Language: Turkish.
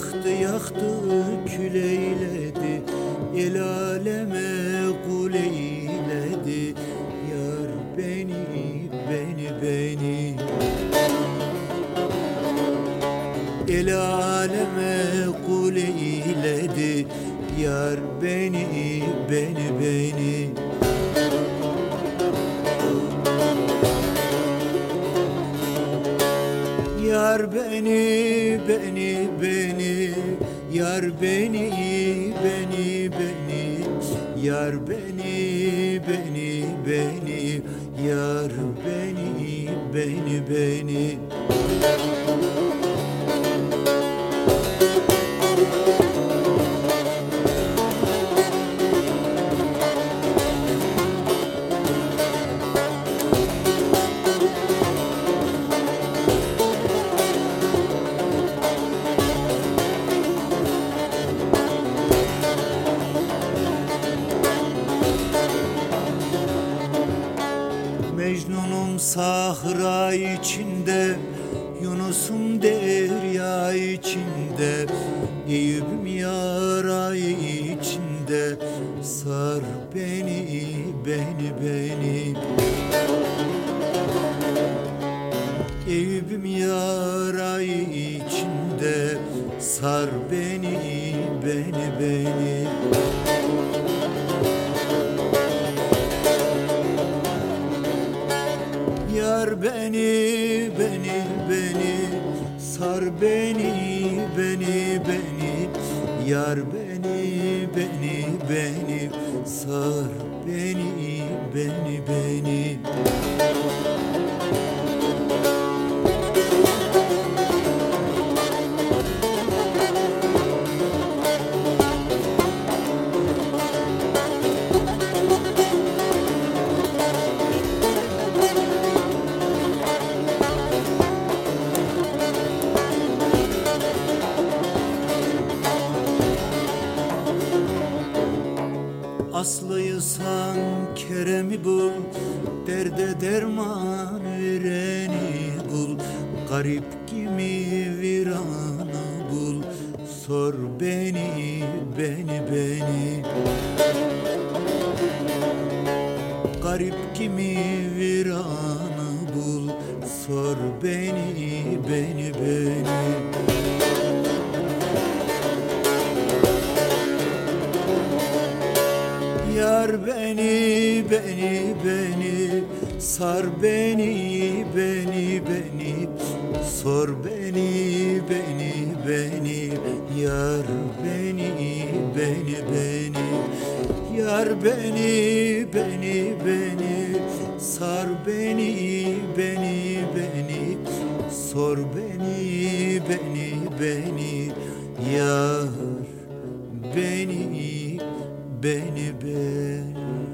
Yaktı yaktı küleyledi El aleme kul eyledi. Yar beni beni beni. El aleme kul eyledi. Yar beni beni beni Yar beni beni beni. Yar beni beni beni. Yar beni beni beni. Yar beni beni beni. Mecnun'um sahra içinde Yunus'um derya içinde Eyüp'üm yara içinde. Sar beni, beni, beni. Eyüp'üm yara içinde Sar beni, beni, beni Yar beni, beni, beni. Sar beni, beni, beni. Yar beni, beni, beni. Sar beni, beni, beni Aslıysan Kerem'i bul Derde derman vereni bul. Garip kimi viranı bul Sor beni, beni, beni. Garip kimi viranı bul Sor beni, beni, beni beni, beni, beni. Sar beni, beni, beni. Sor beni, beni, beni. Yar beni, beni, beni. Yar beni, beni, beni. Sar beni, beni, beni. Sor beni, beni, beni. Yar beni, beni, beni